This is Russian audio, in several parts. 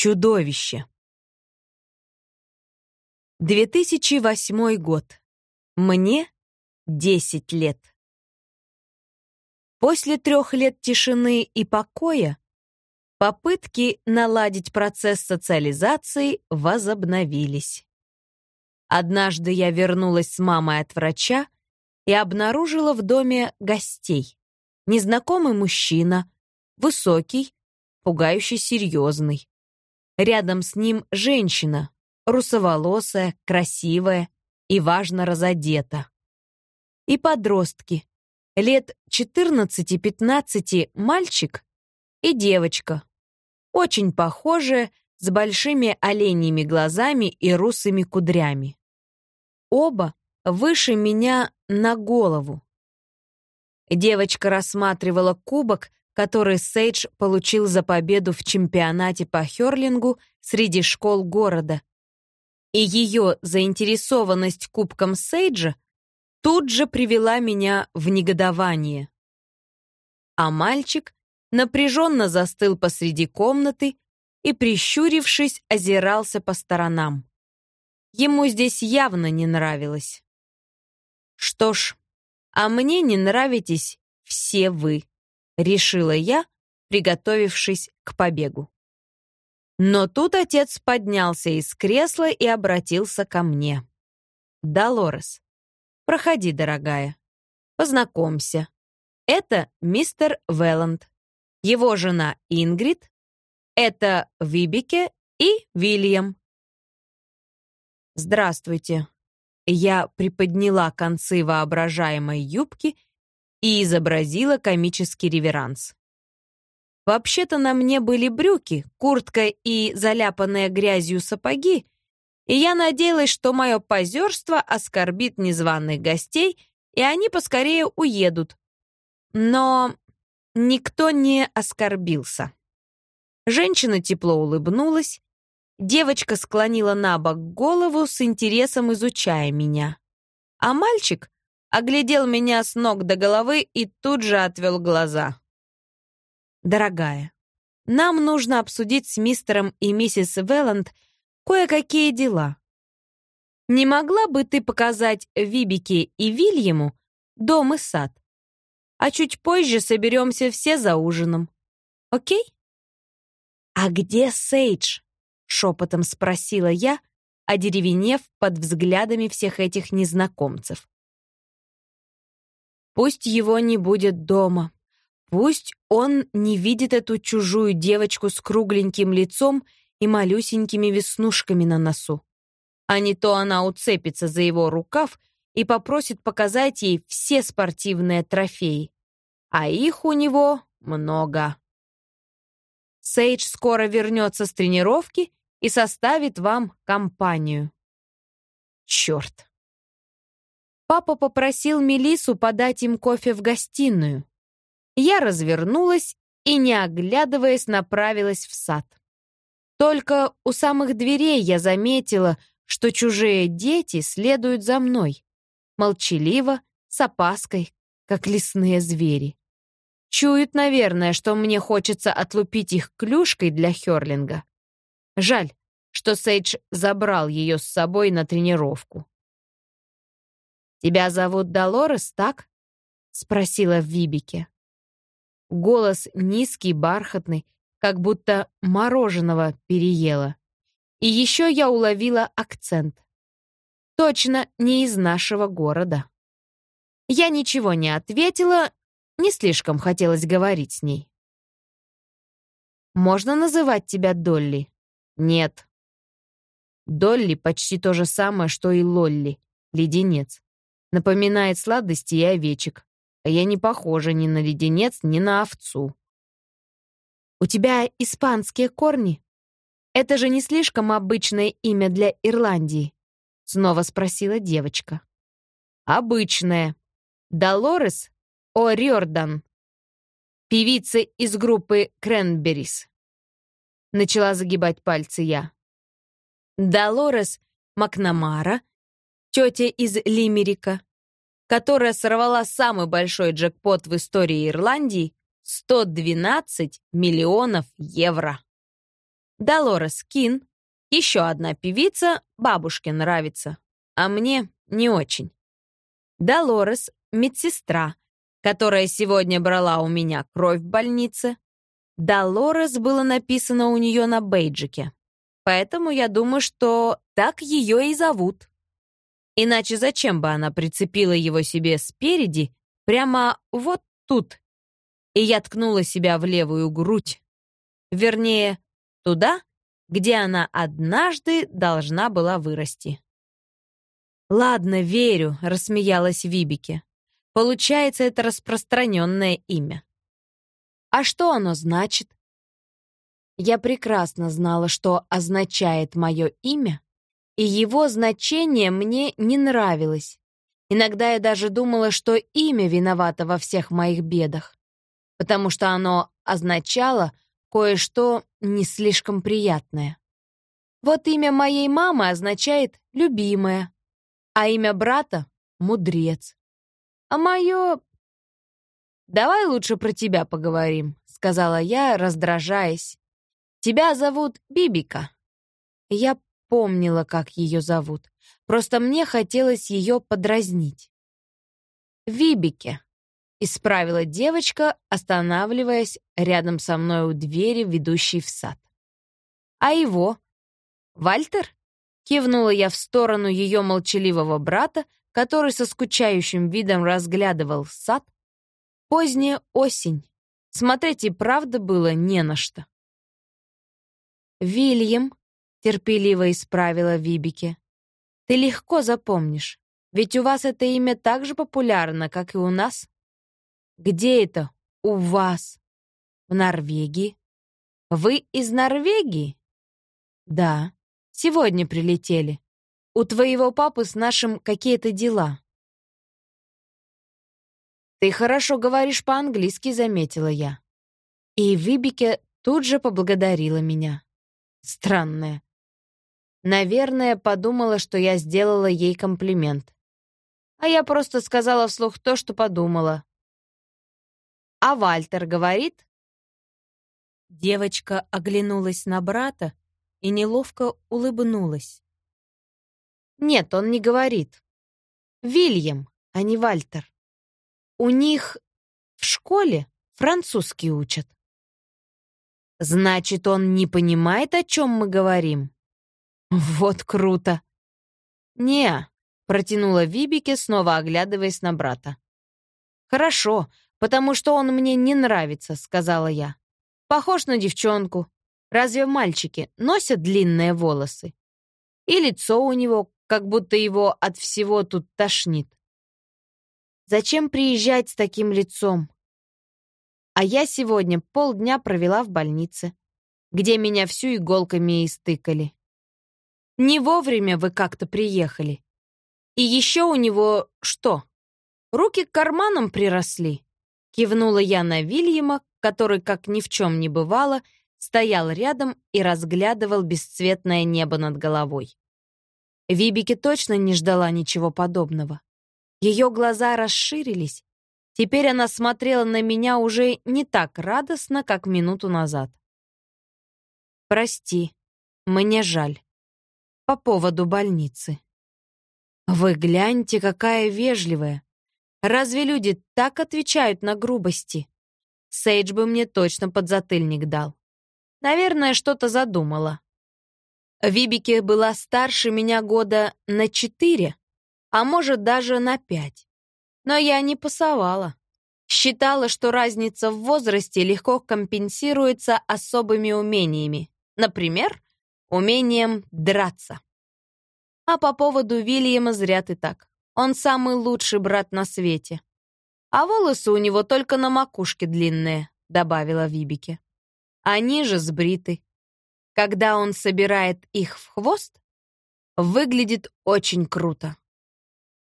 Чудовище. 2008 год. Мне 10 лет. После трех лет тишины и покоя попытки наладить процесс социализации возобновились. Однажды я вернулась с мамой от врача и обнаружила в доме гостей. Незнакомый мужчина, высокий, пугающе серьезный. Рядом с ним женщина, русоволосая, красивая и важно разодета. И подростки, лет 14-15 мальчик и девочка, очень похожие, с большими оленьими глазами и русыми кудрями. Оба выше меня на голову. Девочка рассматривала кубок, который Сейдж получил за победу в чемпионате по хёрлингу среди школ города. И ее заинтересованность кубком Сейджа тут же привела меня в негодование. А мальчик напряженно застыл посреди комнаты и, прищурившись, озирался по сторонам. Ему здесь явно не нравилось. Что ж, а мне не нравитесь все вы решила я, приготовившись к побегу. Но тут отец поднялся из кресла и обратился ко мне. «Долорес, проходи, дорогая. Познакомься. Это мистер Велланд, его жена Ингрид, это Вибике и Вильям». «Здравствуйте». Я приподняла концы воображаемой юбки и изобразила комический реверанс. Вообще-то на мне были брюки, куртка и заляпанные грязью сапоги, и я надеялась, что мое позерство оскорбит незваных гостей, и они поскорее уедут. Но никто не оскорбился. Женщина тепло улыбнулась, девочка склонила на бок голову с интересом изучая меня, а мальчик оглядел меня с ног до головы и тут же отвел глаза. «Дорогая, нам нужно обсудить с мистером и миссис Велланд кое-какие дела. Не могла бы ты показать Вибике и Вильяму дом и сад? А чуть позже соберемся все за ужином. Окей?» «А где Сейдж?» — шепотом спросила я, одеревенев под взглядами всех этих незнакомцев. Пусть его не будет дома. Пусть он не видит эту чужую девочку с кругленьким лицом и малюсенькими веснушками на носу. А не то она уцепится за его рукав и попросит показать ей все спортивные трофеи. А их у него много. Сейдж скоро вернется с тренировки и составит вам компанию. Черт. Папа попросил Мелису подать им кофе в гостиную. Я развернулась и, не оглядываясь, направилась в сад. Только у самых дверей я заметила, что чужие дети следуют за мной. Молчаливо, с опаской, как лесные звери. Чуют, наверное, что мне хочется отлупить их клюшкой для хёрлинга. Жаль, что Сейдж забрал ее с собой на тренировку. «Тебя зовут Долорес, так?» — спросила Вибике. Голос низкий, бархатный, как будто мороженого переела. И еще я уловила акцент. Точно не из нашего города. Я ничего не ответила, не слишком хотелось говорить с ней. «Можно называть тебя Долли?» «Нет». Долли почти то же самое, что и Лолли, леденец. Напоминает сладости и овечек. А я не похожа ни на леденец, ни на овцу. «У тебя испанские корни? Это же не слишком обычное имя для Ирландии?» Снова спросила девочка. «Обычное. Долорес О'Риордан. Певица из группы Кренберис». Начала загибать пальцы я. Долорес Макнамара тетя из Лимерика, которая сорвала самый большой джекпот в истории Ирландии 112 миллионов евро. Долорес Кин, еще одна певица, бабушке нравится, а мне не очень. Долорес — медсестра, которая сегодня брала у меня кровь в больнице. Долорес было написано у нее на бейджике, поэтому я думаю, что так ее и зовут. Иначе зачем бы она прицепила его себе спереди, прямо вот тут? И я ткнула себя в левую грудь. Вернее, туда, где она однажды должна была вырасти. «Ладно, верю», — рассмеялась Вибике. «Получается, это распространенное имя». «А что оно значит?» Я прекрасно знала, что означает мое имя, и его значение мне не нравилось. Иногда я даже думала, что имя виновато во всех моих бедах, потому что оно означало кое-что не слишком приятное. Вот имя моей мамы означает «любимая», а имя брата — «мудрец». А мое... «Давай лучше про тебя поговорим», — сказала я, раздражаясь. «Тебя зовут Бибика». Я помнила, как ее зовут. Просто мне хотелось ее подразнить. «Вибике», — исправила девочка, останавливаясь рядом со мной у двери, ведущей в сад. «А его? Вальтер?» — кивнула я в сторону ее молчаливого брата, который со скучающим видом разглядывал сад. Поздняя осень. Смотреть и правда было не на что. «Вильям», — терпеливо исправила Вибике. «Ты легко запомнишь, ведь у вас это имя так же популярно, как и у нас». «Где это у вас?» «В Норвегии». «Вы из Норвегии?» «Да, сегодня прилетели. У твоего папы с нашим какие-то дела». «Ты хорошо говоришь по-английски», — заметила я. И Вибике тут же поблагодарила меня. Странная. Наверное, подумала, что я сделала ей комплимент. А я просто сказала вслух то, что подумала. «А Вальтер говорит?» Девочка оглянулась на брата и неловко улыбнулась. «Нет, он не говорит. Вильям, а не Вальтер. У них в школе французский учат». «Значит, он не понимает, о чем мы говорим?» «Вот круто!» «Не», — протянула Вибике, снова оглядываясь на брата. «Хорошо, потому что он мне не нравится», — сказала я. «Похож на девчонку. Разве мальчики носят длинные волосы? И лицо у него, как будто его от всего тут тошнит. Зачем приезжать с таким лицом? А я сегодня полдня провела в больнице, где меня всю иголками истыкали. Не вовремя вы как-то приехали. И еще у него что? Руки к карманам приросли. Кивнула я на Вильяма, который, как ни в чем не бывало, стоял рядом и разглядывал бесцветное небо над головой. Вибике точно не ждала ничего подобного. Ее глаза расширились. Теперь она смотрела на меня уже не так радостно, как минуту назад. «Прости, мне жаль» по поводу больницы. Вы гляньте, какая вежливая. Разве люди так отвечают на грубости? Сейдж бы мне точно подзатыльник дал. Наверное, что-то задумала. Вибике была старше меня года на четыре, а может даже на пять. Но я не пасовала. Считала, что разница в возрасте легко компенсируется особыми умениями. Например, умением драться. А по поводу Вильяма зря ты так. Он самый лучший брат на свете. А волосы у него только на макушке длинные, добавила Вибике. Они же сбриты. Когда он собирает их в хвост, выглядит очень круто.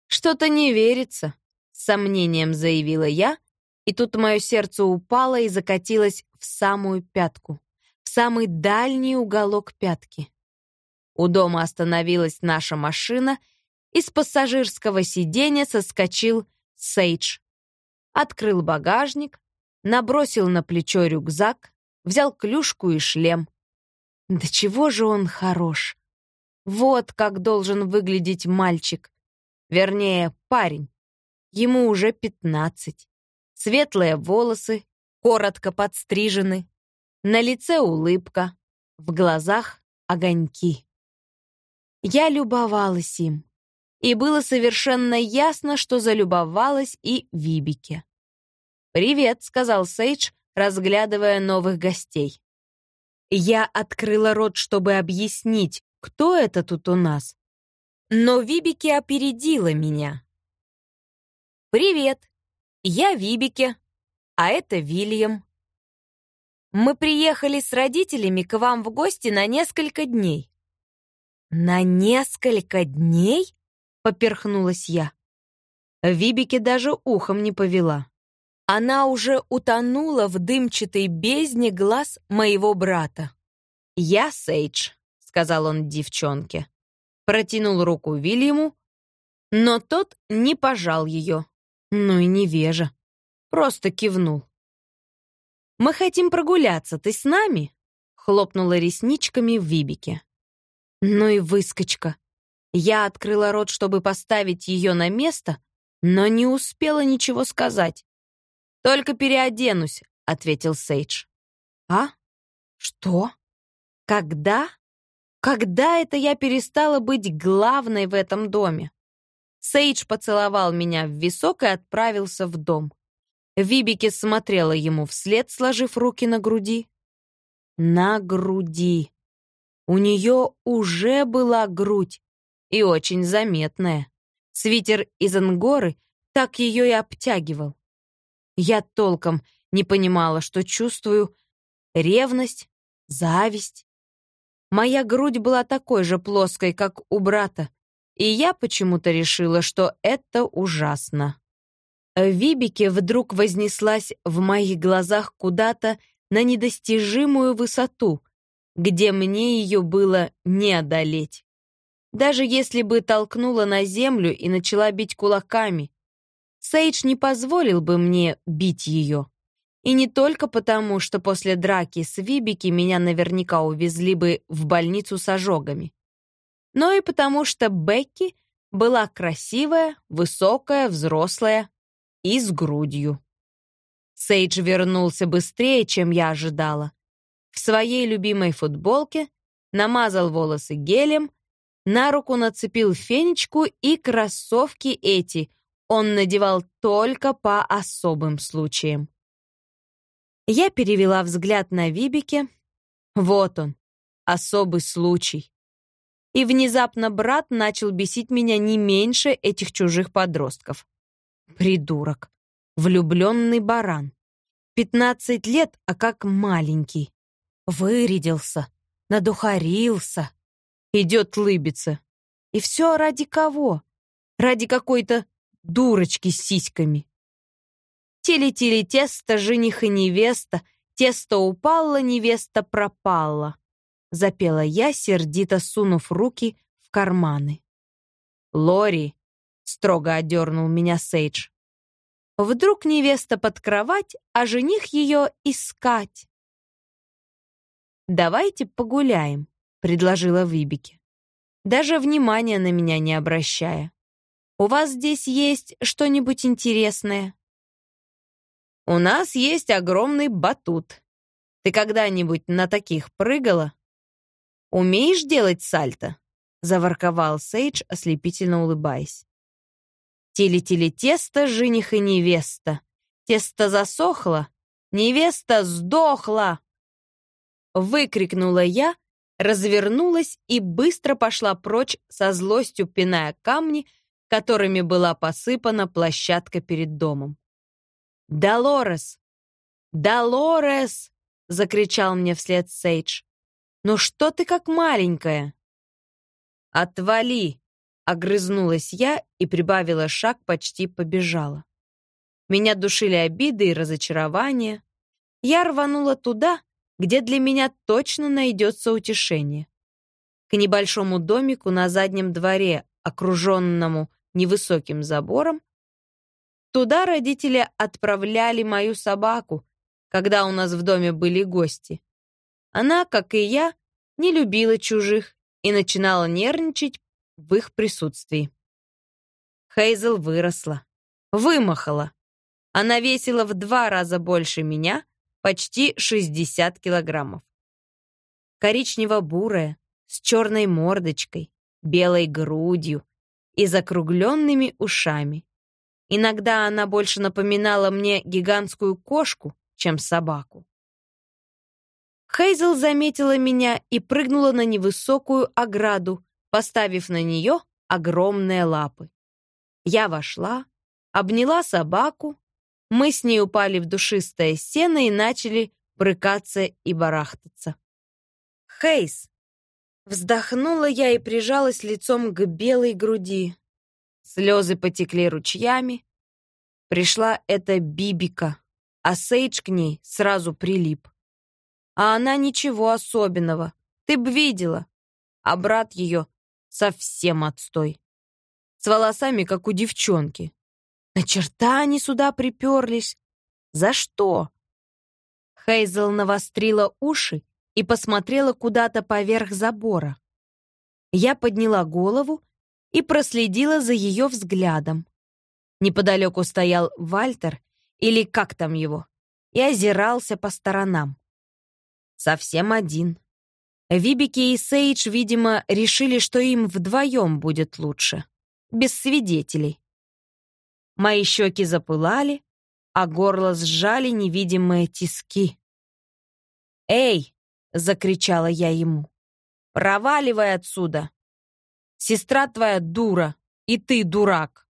Что-то не верится, с сомнением заявила я, и тут мое сердце упало и закатилось в самую пятку самый дальний уголок пятки. У дома остановилась наша машина, и с пассажирского сиденья соскочил Сейдж. Открыл багажник, набросил на плечо рюкзак, взял клюшку и шлем. Да чего же он хорош? Вот как должен выглядеть мальчик. Вернее, парень. Ему уже пятнадцать. Светлые волосы, коротко подстрижены. На лице улыбка, в глазах огоньки. Я любовалась им. И было совершенно ясно, что залюбовалась и Вибике. «Привет», — сказал Сейдж, разглядывая новых гостей. Я открыла рот, чтобы объяснить, кто это тут у нас. Но Вибики опередила меня. «Привет, я Вибики, а это Вильям. Мы приехали с родителями к вам в гости на несколько дней». «На несколько дней?» — поперхнулась я. Вибики даже ухом не повела. Она уже утонула в дымчатой бездне глаз моего брата. «Я Сейдж», — сказал он девчонке. Протянул руку Вильяму, но тот не пожал ее. Ну и невежа. Просто кивнул. «Мы хотим прогуляться, ты с нами?» Хлопнула ресничками в Вибике. Ну и выскочка. Я открыла рот, чтобы поставить ее на место, но не успела ничего сказать. «Только переоденусь», — ответил Сейдж. «А? Что? Когда? Когда это я перестала быть главной в этом доме?» Сейдж поцеловал меня в висок и отправился в дом. Вибики смотрела ему вслед, сложив руки на груди. На груди. У нее уже была грудь, и очень заметная. Свитер из ангоры так ее и обтягивал. Я толком не понимала, что чувствую ревность, зависть. Моя грудь была такой же плоской, как у брата, и я почему-то решила, что это ужасно. Вибике вдруг вознеслась в моих глазах куда-то на недостижимую высоту, где мне ее было не одолеть. Даже если бы толкнула на землю и начала бить кулаками, Сейдж не позволил бы мне бить ее. И не только потому, что после драки с Вибики меня наверняка увезли бы в больницу с ожогами, но и потому, что Бекки была красивая, высокая, взрослая и с грудью. Сейдж вернулся быстрее, чем я ожидала. В своей любимой футболке намазал волосы гелем, на руку нацепил фенечку и кроссовки эти — он надевал только по особым случаям. Я перевела взгляд на Вибике. Вот он, особый случай. И внезапно брат начал бесить меня не меньше этих чужих подростков. Придурок. Влюбленный баран. Пятнадцать лет, а как маленький. Вырядился, надухарился. Идет лыбиться. И все ради кого? Ради какой-то дурочки с сиськами. Тили-тили тесто, жених и невеста, тесто упало, невеста пропала. Запела я, сердито сунув руки в карманы. Лори, строго одернул меня Сейдж. Вдруг невеста под кровать, а жених ее искать. «Давайте погуляем», — предложила Вибике, даже внимания на меня не обращая. У вас здесь есть что-нибудь интересное?» «У нас есть огромный батут. Ты когда-нибудь на таких прыгала?» «Умеешь делать сальто?» — заворковал Сейдж, ослепительно улыбаясь. «Тили-тили тесто, жених и невеста. Тесто засохло, невеста сдохла!» Выкрикнула я, развернулась и быстро пошла прочь со злостью, пиная камни, которыми была посыпана площадка перед домом. «Долорес! Долорес!» — закричал мне вслед Сейдж. «Ну что ты как маленькая?» «Отвали!» — огрызнулась я и прибавила шаг, почти побежала. Меня душили обиды и разочарования. Я рванула туда, где для меня точно найдется утешение. К небольшому домику на заднем дворе, окруженному невысоким забором. Туда родители отправляли мою собаку, когда у нас в доме были гости. Она, как и я, не любила чужих и начинала нервничать в их присутствии. Хейзел выросла, вымахала. Она весила в два раза больше меня, почти 60 килограммов. Коричнево-бурая, с черной мордочкой, белой грудью и закругленными ушами. Иногда она больше напоминала мне гигантскую кошку, чем собаку. Хейзел заметила меня и прыгнула на невысокую ограду, поставив на нее огромные лапы. Я вошла, обняла собаку, мы с ней упали в душистое сено и начали брыкаться и барахтаться. «Хейз!» Вздохнула я и прижалась лицом к белой груди. Слезы потекли ручьями. Пришла эта Бибика, а Сейдж к ней сразу прилип. А она ничего особенного, ты б видела. А брат ее совсем отстой. С волосами, как у девчонки. На черта они сюда приперлись. За что? Хейзел навострила уши и посмотрела куда-то поверх забора. Я подняла голову и проследила за ее взглядом. Неподалеку стоял Вальтер, или как там его, и озирался по сторонам. Совсем один. Вибики и Сейдж, видимо, решили, что им вдвоем будет лучше, без свидетелей. Мои щеки запылали, а горло сжали невидимые тиски. «Эй!» закричала я ему. Проваливай отсюда. Сестра твоя дура, и ты дурак.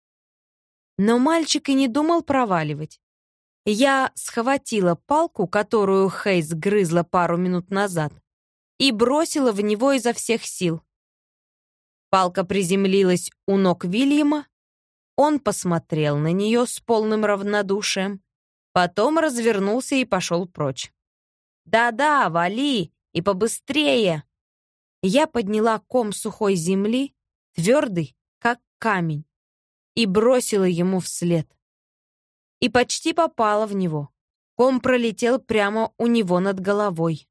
Но мальчик и не думал проваливать. Я схватила палку, которую Хейс грызла пару минут назад, и бросила в него изо всех сил. Палка приземлилась у ног Вильяма. Он посмотрел на нее с полным равнодушием, потом развернулся и пошел прочь. «Да-да, вали! И побыстрее!» Я подняла ком сухой земли, твердый, как камень, и бросила ему вслед. И почти попала в него. Ком пролетел прямо у него над головой.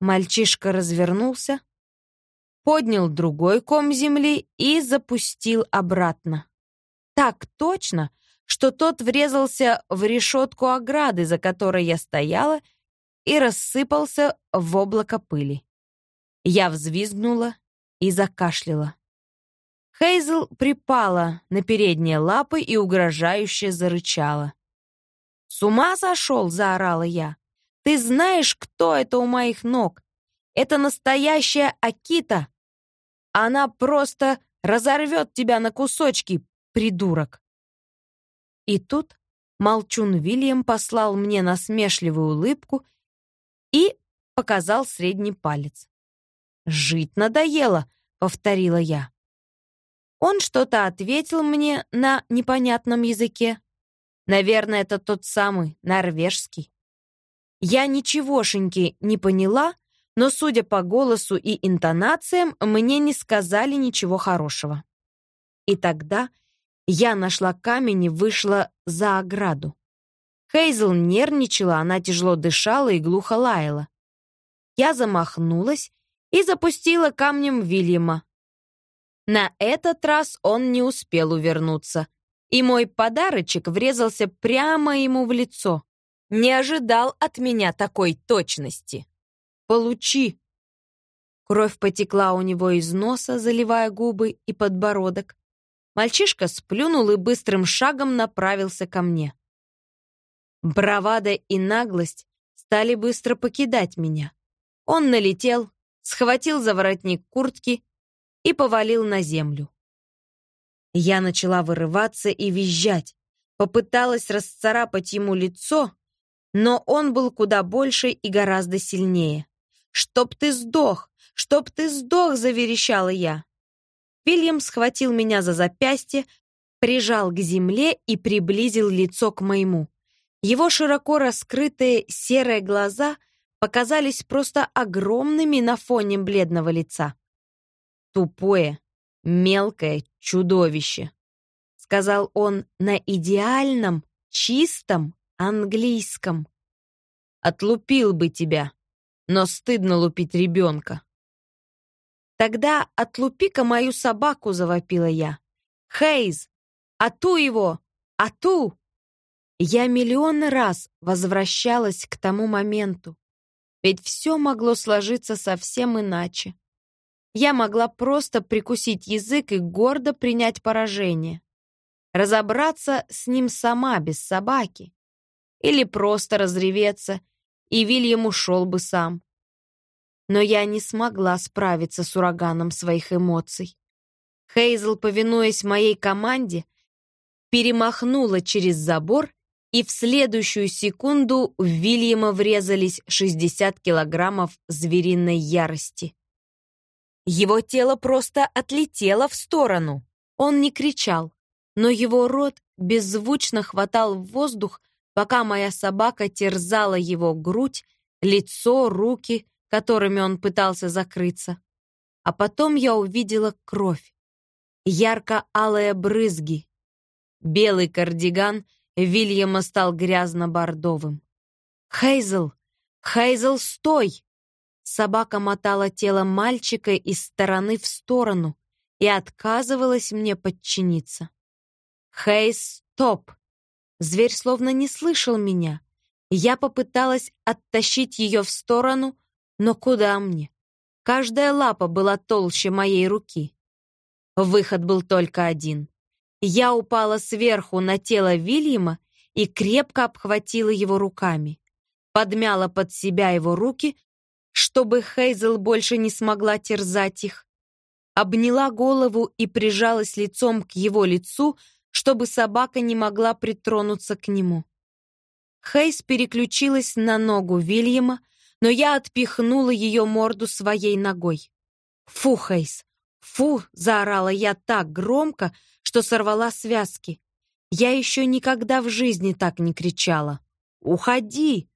Мальчишка развернулся, поднял другой ком земли и запустил обратно. Так точно, что тот врезался в решетку ограды, за которой я стояла, и рассыпался в облако пыли. Я взвизгнула и закашляла. Хейзел припала на передние лапы и угрожающе зарычала. «С ума сошел!» — заорала я. «Ты знаешь, кто это у моих ног? Это настоящая Акита! Она просто разорвет тебя на кусочки, придурок!» И тут Молчун Вильям послал мне насмешливую улыбку и показал средний палец. «Жить надоело», — повторила я. Он что-то ответил мне на непонятном языке. Наверное, это тот самый, норвежский. Я ничегошеньки не поняла, но, судя по голосу и интонациям, мне не сказали ничего хорошего. И тогда я нашла камень и вышла за ограду. Хейзел нервничала, она тяжело дышала и глухо лаяла. Я замахнулась и запустила камнем Вильяма. На этот раз он не успел увернуться, и мой подарочек врезался прямо ему в лицо. Не ожидал от меня такой точности. «Получи!» Кровь потекла у него из носа, заливая губы и подбородок. Мальчишка сплюнул и быстрым шагом направился ко мне. Бравада и наглость стали быстро покидать меня. Он налетел, схватил за воротник куртки и повалил на землю. Я начала вырываться и визжать, попыталась расцарапать ему лицо, но он был куда больше и гораздо сильнее. «Чтоб ты сдох! Чтоб ты сдох!» — заверещала я. Вильям схватил меня за запястье, прижал к земле и приблизил лицо к моему. Его широко раскрытые серые глаза показались просто огромными на фоне бледного лица. «Тупое, мелкое чудовище», — сказал он на идеальном, чистом английском. «Отлупил бы тебя, но стыдно лупить ребенка. «Тогда отлупи-ка мою собаку», — завопила я. «Хейз! Ату его! Ату!» Я миллион раз возвращалась к тому моменту, ведь все могло сложиться совсем иначе. Я могла просто прикусить язык и гордо принять поражение. Разобраться с ним сама, без собаки. Или просто разреветься, и Вильям ушел бы сам. Но я не смогла справиться с ураганом своих эмоций. Хейзл, повинуясь моей команде, перемахнула через забор, и в следующую секунду в Вильяма врезались 60 килограммов звериной ярости. Его тело просто отлетело в сторону. Он не кричал, но его рот беззвучно хватал в воздух, пока моя собака терзала его грудь, лицо, руки, которыми он пытался закрыться. А потом я увидела кровь. Ярко-алые брызги. Белый кардиган Вильяма стал грязно-бордовым. «Хейзел! Хейзел, стой!» Собака мотала тело мальчика из стороны в сторону и отказывалась мне подчиниться. «Хейз, стоп!» Зверь словно не слышал меня. Я попыталась оттащить ее в сторону, но куда мне? Каждая лапа была толще моей руки. Выход был только один. Я упала сверху на тело Вильяма и крепко обхватила его руками. Подмяла под себя его руки, чтобы Хейзел больше не смогла терзать их. Обняла голову и прижалась лицом к его лицу, чтобы собака не могла притронуться к нему. Хейз переключилась на ногу Вильяма, но я отпихнула ее морду своей ногой. «Фу, Хейз! Фу!» — заорала я так громко, что сорвала связки. Я еще никогда в жизни так не кричала. «Уходи!»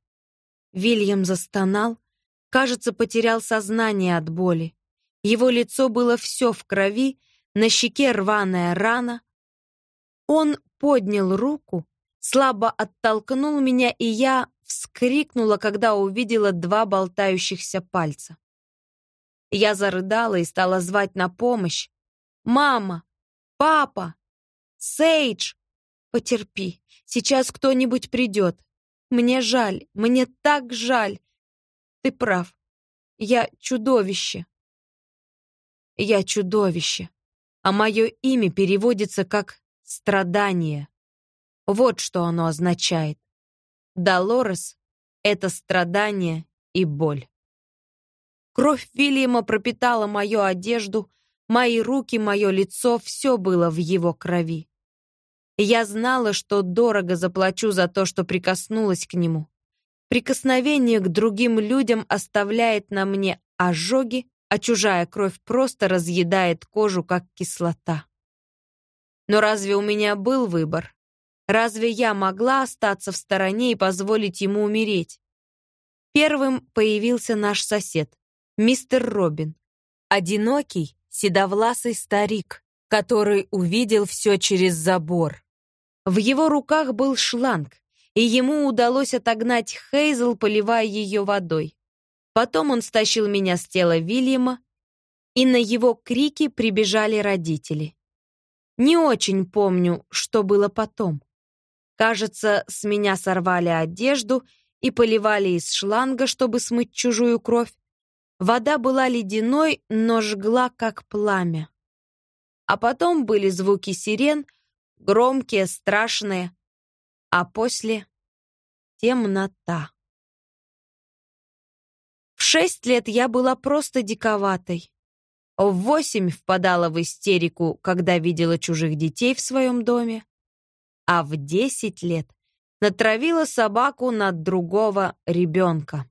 Вильям застонал, кажется, потерял сознание от боли. Его лицо было все в крови, на щеке рваная рана. Он поднял руку, слабо оттолкнул меня, и я вскрикнула, когда увидела два болтающихся пальца. Я зарыдала и стала звать на помощь. «Мама! Папа! Сейдж! Потерпи, сейчас кто-нибудь придет. Мне жаль, мне так жаль. Ты прав. Я чудовище. Я чудовище. А мое имя переводится как «страдание». Вот что оно означает. Долорес — это страдание и боль. Кровь Вильяма пропитала мою одежду, мои руки, мое лицо, все было в его крови. Я знала, что дорого заплачу за то, что прикоснулась к нему. Прикосновение к другим людям оставляет на мне ожоги, а чужая кровь просто разъедает кожу, как кислота. Но разве у меня был выбор? Разве я могла остаться в стороне и позволить ему умереть? Первым появился наш сосед, мистер Робин. Одинокий, седовласый старик, который увидел все через забор. В его руках был шланг, и ему удалось отогнать Хейзел, поливая ее водой. Потом он стащил меня с тела Вильяма, и на его крики прибежали родители. Не очень помню, что было потом. Кажется, с меня сорвали одежду и поливали из шланга, чтобы смыть чужую кровь. Вода была ледяной, но жгла, как пламя. А потом были звуки сирен, громкие, страшные, а после — темнота. В шесть лет я была просто диковатой. В восемь впадала в истерику, когда видела чужих детей в своем доме, а в десять лет натравила собаку на другого ребенка.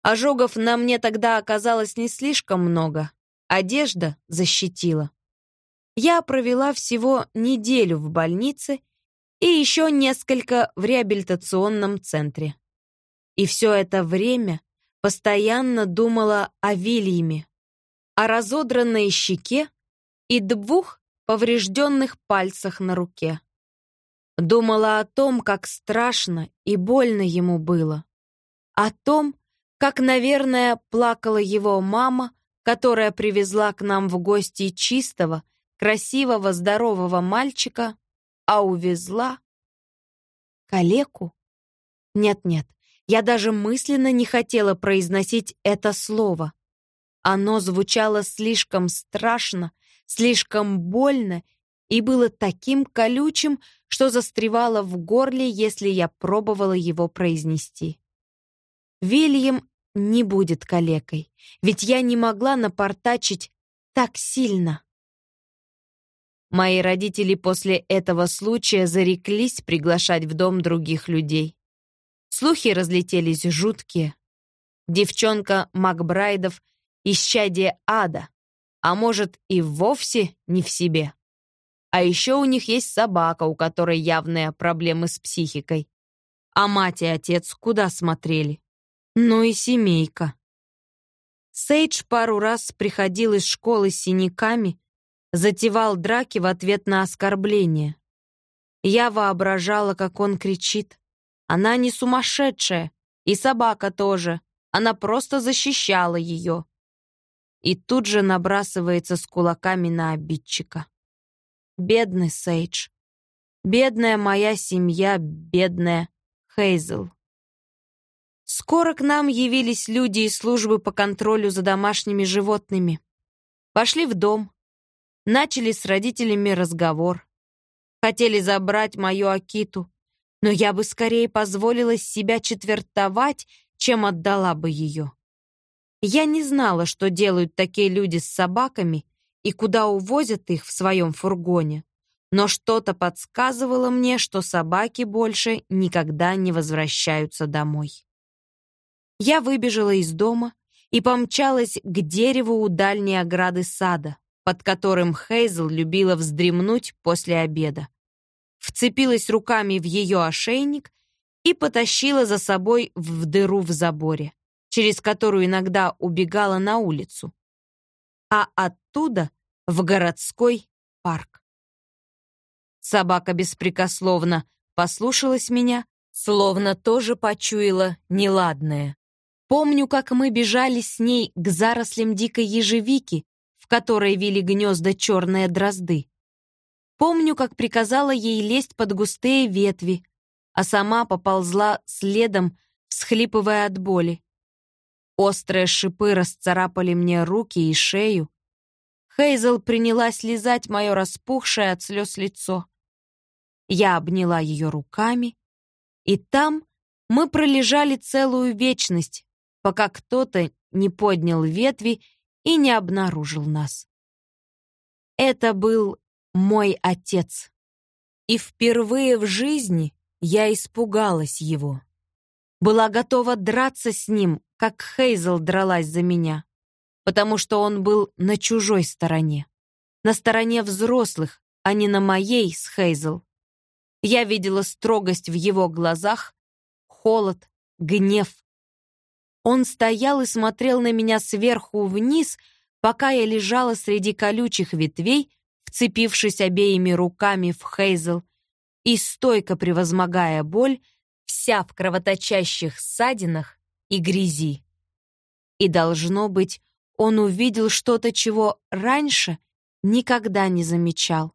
Ожогов на мне тогда оказалось не слишком много. Одежда защитила. Я провела всего неделю в больнице и еще несколько в реабилитационном центре. И все это время постоянно думала о Вильяме, о разодранной щеке и двух поврежденных пальцах на руке. Думала о том, как страшно и больно ему было, о том, Как, наверное, плакала его мама, которая привезла к нам в гости чистого, красивого, здорового мальчика, а увезла калеку. Нет-нет, я даже мысленно не хотела произносить это слово. Оно звучало слишком страшно, слишком больно и было таким колючим, что застревало в горле, если я пробовала его произнести. Вильям не будет калекой, ведь я не могла напортачить так сильно. Мои родители после этого случая зареклись приглашать в дом других людей. Слухи разлетелись жуткие. Девчонка Макбрайдов — исчадие ада, а может и вовсе не в себе. А еще у них есть собака, у которой явные проблемы с психикой. А мать и отец куда смотрели? Ну и семейка. Сейдж пару раз приходил из школы с синяками, затевал драки в ответ на оскорбление. Я воображала, как он кричит. Она не сумасшедшая, и собака тоже. Она просто защищала ее. И тут же набрасывается с кулаками на обидчика. Бедный Сейдж. Бедная моя семья, бедная Хейзел. Скоро к нам явились люди из службы по контролю за домашними животными. Пошли в дом. Начали с родителями разговор. Хотели забрать мою Акиту, но я бы скорее позволила себя четвертовать, чем отдала бы ее. Я не знала, что делают такие люди с собаками и куда увозят их в своем фургоне, но что-то подсказывало мне, что собаки больше никогда не возвращаются домой. Я выбежала из дома и помчалась к дереву у дальней ограды сада, под которым Хейзл любила вздремнуть после обеда. Вцепилась руками в ее ошейник и потащила за собой в дыру в заборе, через которую иногда убегала на улицу. А оттуда в городской парк. Собака беспрекословно послушалась меня, словно тоже почуяла неладное. Помню, как мы бежали с ней к зарослям дикой ежевики, в которой вели гнезда черные дрозды. Помню, как приказала ей лезть под густые ветви, а сама поползла следом, всхлипывая от боли. Острые шипы расцарапали мне руки и шею, Хейзел принялась лизать мое распухшее от слез лицо. Я обняла ее руками, и там мы пролежали целую вечность, пока кто-то не поднял ветви и не обнаружил нас. Это был мой отец. И впервые в жизни я испугалась его. Была готова драться с ним, как Хейзел дралась за меня потому что он был на чужой стороне. На стороне взрослых, а не на моей с Хейзел. Я видела строгость в его глазах, холод, гнев. Он стоял и смотрел на меня сверху вниз, пока я лежала среди колючих ветвей, вцепившись обеими руками в Хейзел и стойко превозмогая боль, вся в кровоточащих ссадинах и грязи. И, должно быть, он увидел что-то, чего раньше никогда не замечал.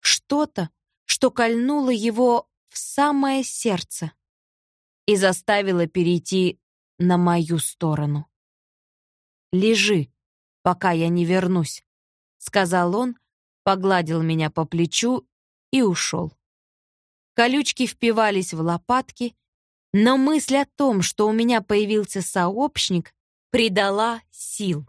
Что-то, что кольнуло его в самое сердце и заставило перейти на мою сторону. «Лежи, пока я не вернусь», — сказал он, погладил меня по плечу и ушел. Колючки впивались в лопатки, но мысль о том, что у меня появился сообщник, придала сил.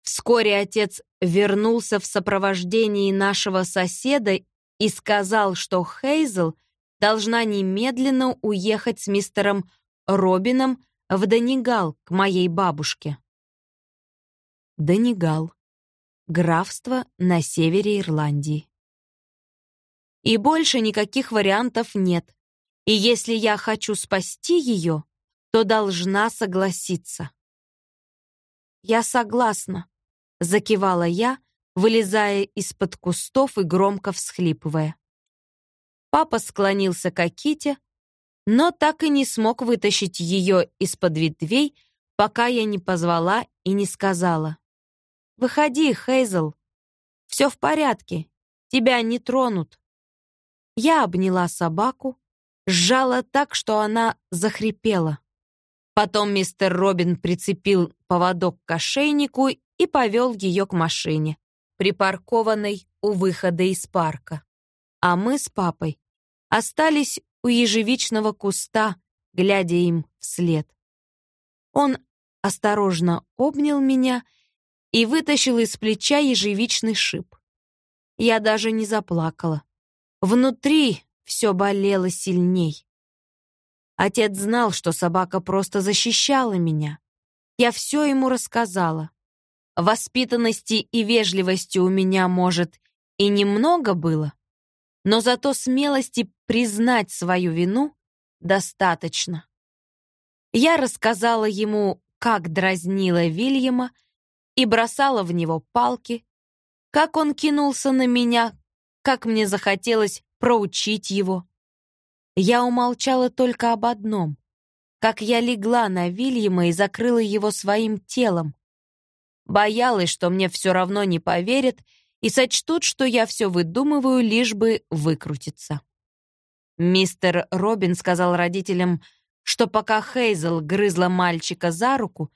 Вскоре отец вернулся в сопровождении нашего соседа и сказал, что Хейзел должна немедленно уехать с мистером Робином в Донигал к моей бабушке. Донигал. Графство на севере Ирландии. И больше никаких вариантов нет. И если я хочу спасти ее, то должна согласиться. Я согласна, Закивала я, вылезая из-под кустов и громко всхлипывая. Папа склонился к Аките, но так и не смог вытащить ее из-под ветвей, пока я не позвала и не сказала. «Выходи, Хейзел. Все в порядке. Тебя не тронут». Я обняла собаку, сжала так, что она захрипела. Потом мистер Робин прицепил поводок к ошейнику и повел ее к машине, припаркованной у выхода из парка. А мы с папой остались у ежевичного куста, глядя им вслед. Он осторожно обнял меня и вытащил из плеча ежевичный шип. Я даже не заплакала. Внутри все болело сильней. Отец знал, что собака просто защищала меня. Я все ему рассказала. Воспитанности и вежливости у меня, может, и немного было, но зато смелости признать свою вину достаточно. Я рассказала ему, как дразнила Вильяма и бросала в него палки, как он кинулся на меня, как мне захотелось проучить его. Я умолчала только об одном, как я легла на Вильяма и закрыла его своим телом. Боялась, что мне все равно не поверят и сочтут, что я все выдумываю, лишь бы выкрутиться. Мистер Робин сказал родителям, что пока Хейзел грызла мальчика за руку,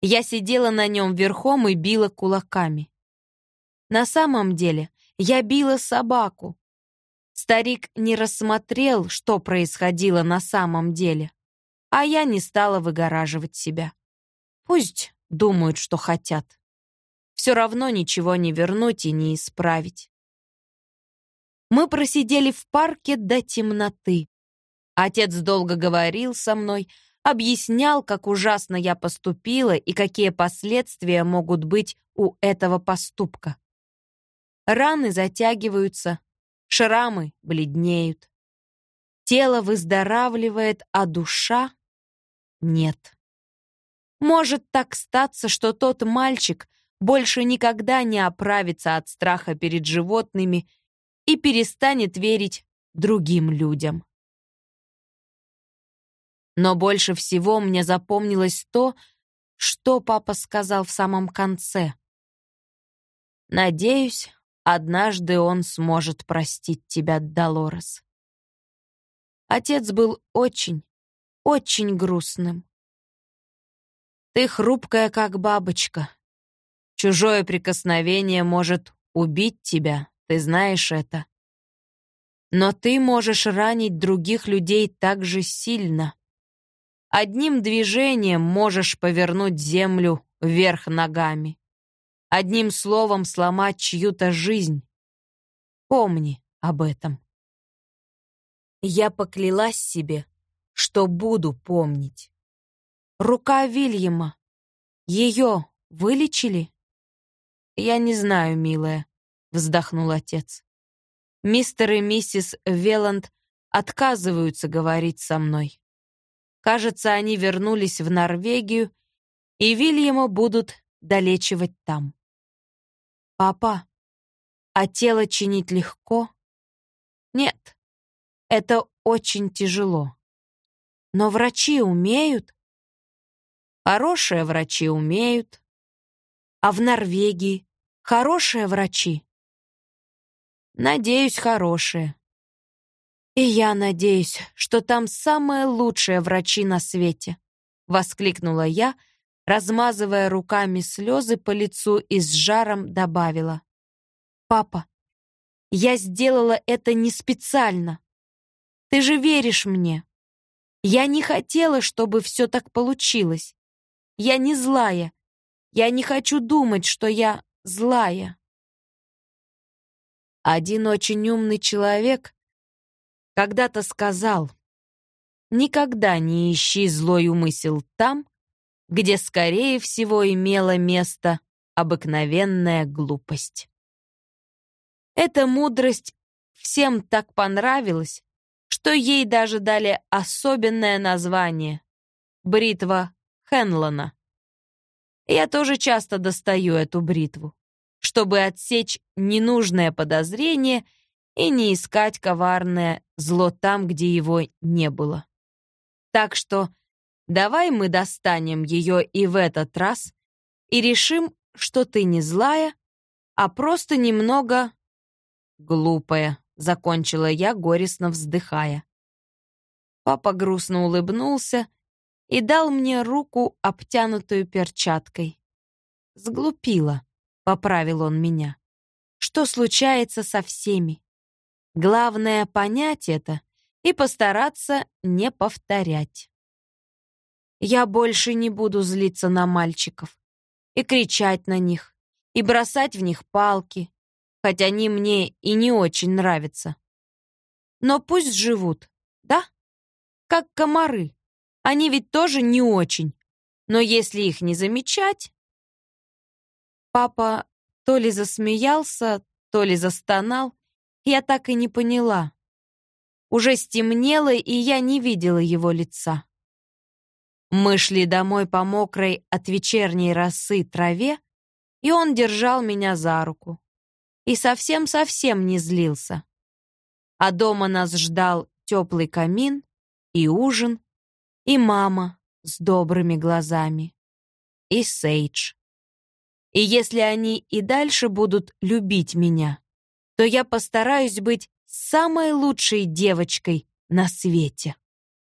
я сидела на нем верхом и била кулаками. На самом деле я била собаку. Старик не рассмотрел, что происходило на самом деле, а я не стала выгораживать себя. Пусть думают, что хотят. Все равно ничего не вернуть и не исправить. Мы просидели в парке до темноты. Отец долго говорил со мной, объяснял, как ужасно я поступила и какие последствия могут быть у этого поступка. Раны затягиваются, шрамы бледнеют. Тело выздоравливает, а душа — нет. Может так статься, что тот мальчик больше никогда не оправится от страха перед животными и перестанет верить другим людям. Но больше всего мне запомнилось то, что папа сказал в самом конце. «Надеюсь, однажды он сможет простить тебя, Долорес». Отец был очень, очень грустным. «Ты хрупкая, как бабочка. Чужое прикосновение может убить тебя, ты знаешь это. Но ты можешь ранить других людей так же сильно. Одним движением можешь повернуть землю вверх ногами. Одним словом сломать чью-то жизнь. Помни об этом. Я поклялась себе, что буду помнить. Рука Вильяма. Ее вылечили? Я не знаю, милая, вздохнул отец. Мистер и миссис Веланд отказываются говорить со мной. Кажется, они вернулись в Норвегию, и Вильяма будут долечивать там. «Папа, а тело чинить легко?» «Нет, это очень тяжело. Но врачи умеют?» «Хорошие врачи умеют. А в Норвегии хорошие врачи?» «Надеюсь, хорошие. «И я надеюсь, что там самые лучшие врачи на свете», — воскликнула я, размазывая руками слезы по лицу и с жаром добавила. «Папа, я сделала это не специально. Ты же веришь мне. Я не хотела, чтобы все так получилось. Я не злая. Я не хочу думать, что я злая». Один очень умный человек когда-то сказал, «Никогда не ищи злой умысел там, где, скорее всего, имела место обыкновенная глупость». Эта мудрость всем так понравилась, что ей даже дали особенное название — бритва Хенлона. Я тоже часто достаю эту бритву, чтобы отсечь ненужное подозрение — и не искать коварное зло там, где его не было. Так что Давай мы достанем ее и в этот раз и решим, что ты не злая, а просто немного глупая, закончила я, горестно вздыхая. Папа грустно улыбнулся и дал мне руку, обтянутую перчаткой. «Сглупила», — поправил он меня. «Что случается со всеми? Главное — понять это и постараться не повторять. Я больше не буду злиться на мальчиков и кричать на них, и бросать в них палки, хотя они мне и не очень нравятся. Но пусть живут, да? Как комары. Они ведь тоже не очень. Но если их не замечать... Папа то ли засмеялся, то ли застонал, я так и не поняла. Уже стемнело, и я не видела его лица. Мы шли домой по мокрой от вечерней росы траве, и он держал меня за руку. И совсем-совсем не злился. А дома нас ждал теплый камин и ужин, и мама с добрыми глазами, и Сейдж. И если они и дальше будут любить меня, то я постараюсь быть самой лучшей девочкой на свете.